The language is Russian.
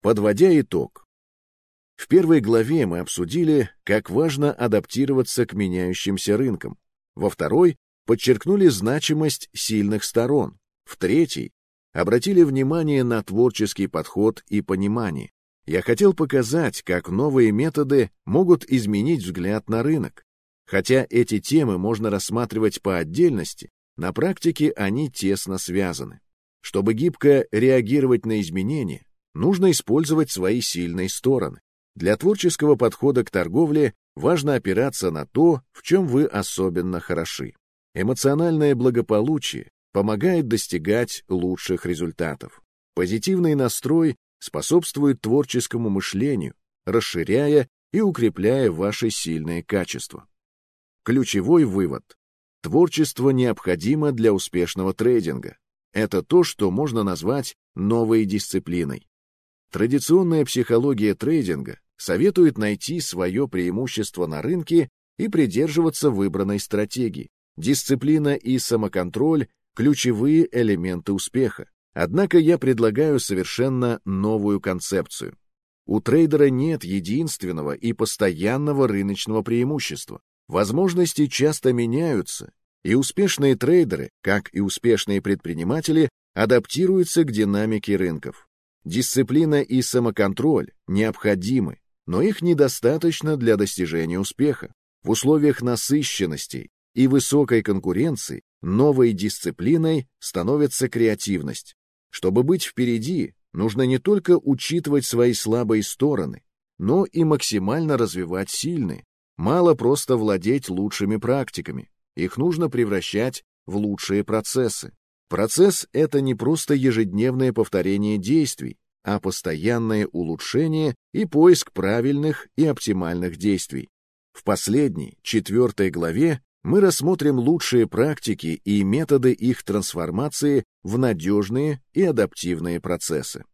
Подводя итог. В первой главе мы обсудили, как важно адаптироваться к меняющимся рынкам. Во второй подчеркнули значимость сильных сторон. В третьей обратили внимание на творческий подход и понимание. Я хотел показать, как новые методы могут изменить взгляд на рынок. Хотя эти темы можно рассматривать по отдельности, на практике они тесно связаны. Чтобы гибко реагировать на изменения, нужно использовать свои сильные стороны. Для творческого подхода к торговле важно опираться на то, в чем вы особенно хороши. Эмоциональное благополучие помогает достигать лучших результатов. Позитивный настрой способствует творческому мышлению, расширяя и укрепляя ваши сильные качества. Ключевой вывод. Творчество необходимо для успешного трейдинга. Это то, что можно назвать новой дисциплиной. Традиционная психология трейдинга советует найти свое преимущество на рынке и придерживаться выбранной стратегии. Дисциплина и самоконтроль – ключевые элементы успеха. Однако я предлагаю совершенно новую концепцию. У трейдера нет единственного и постоянного рыночного преимущества. Возможности часто меняются, и успешные трейдеры, как и успешные предприниматели, адаптируются к динамике рынков. Дисциплина и самоконтроль необходимы, но их недостаточно для достижения успеха. В условиях насыщенности и высокой конкуренции новой дисциплиной становится креативность. Чтобы быть впереди, нужно не только учитывать свои слабые стороны, но и максимально развивать сильные. Мало просто владеть лучшими практиками, их нужно превращать в лучшие процессы. Процесс — это не просто ежедневное повторение действий, а постоянное улучшение и поиск правильных и оптимальных действий. В последней, четвертой главе мы рассмотрим лучшие практики и методы их трансформации в надежные и адаптивные процессы.